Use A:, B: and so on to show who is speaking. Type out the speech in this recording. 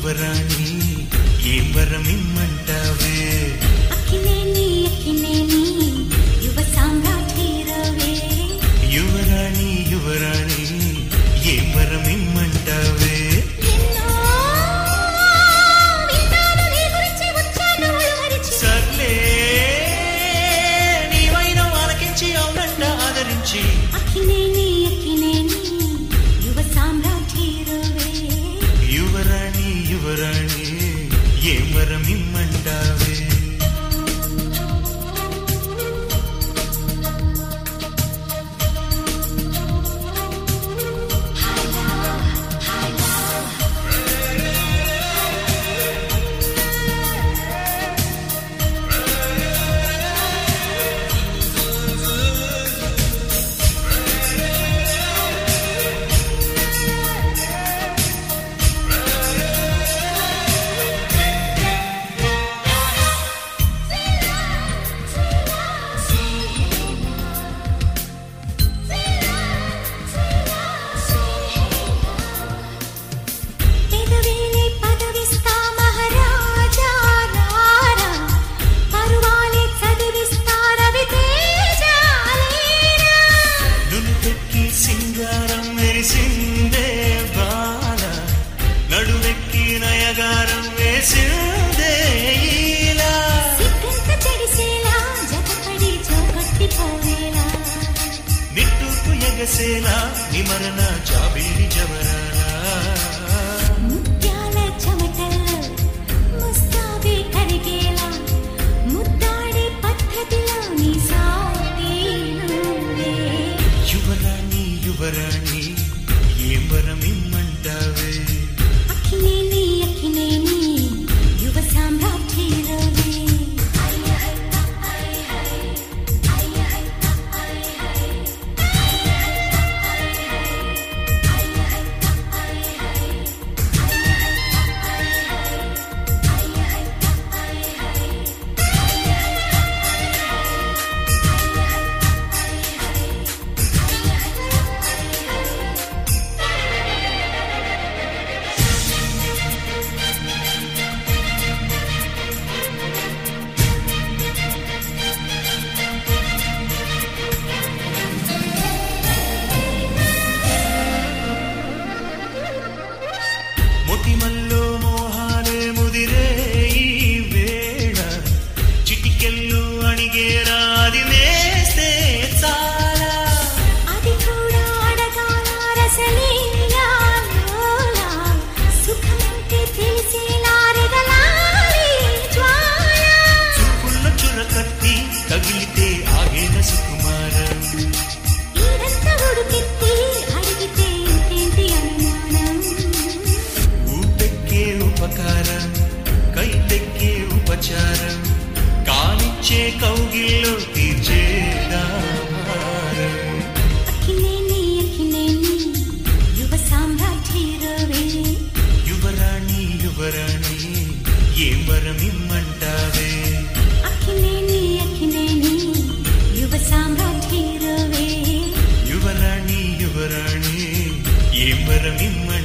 A: యువరాణి ఏం వరమిమ్మంటావే
B: అక్కినేని
A: నయగారం వేసిందే నిట్టూర్పు ఎగసేలా నిమరణ జాబిలి జవరాలా.
B: ముత్యాల చెమటల్లో ముస్తాబే కరిగేలా. ముద్దాడే పద్ధతిలో నీ సాటి నువ్వే
A: యువరాణి యువరాణి మొటిమల్లో మోహాలే ముదిరే ఈ వేళ. చిటికెళ్ళు అణిగేరా అది వేస్తే చాలా.
B: అది కూడా అడగాల రసలీలా లోలా. సుఖమంటే తెలిసేలా రెగలాలి జ్వాల.
A: చుక్కుల్లో చురకత్తి తగిలితే ఆగేన సుకుమారం. ఉపచారం కానిచ్చే కౌగిల్లో తీర్చేదా భారం.
B: అక్కినేని అక్కినేని యువ సామ్రాజ్ఞీరవే
A: యువరాణి యువరాణి ఏం వరమిమ్మంటావే
B: అక్కినేని అక్కినేని యువ సామ్రాజ్ఞీరవే
A: యువరాణి యువరాణి ఏం వరమిమ్మంటావే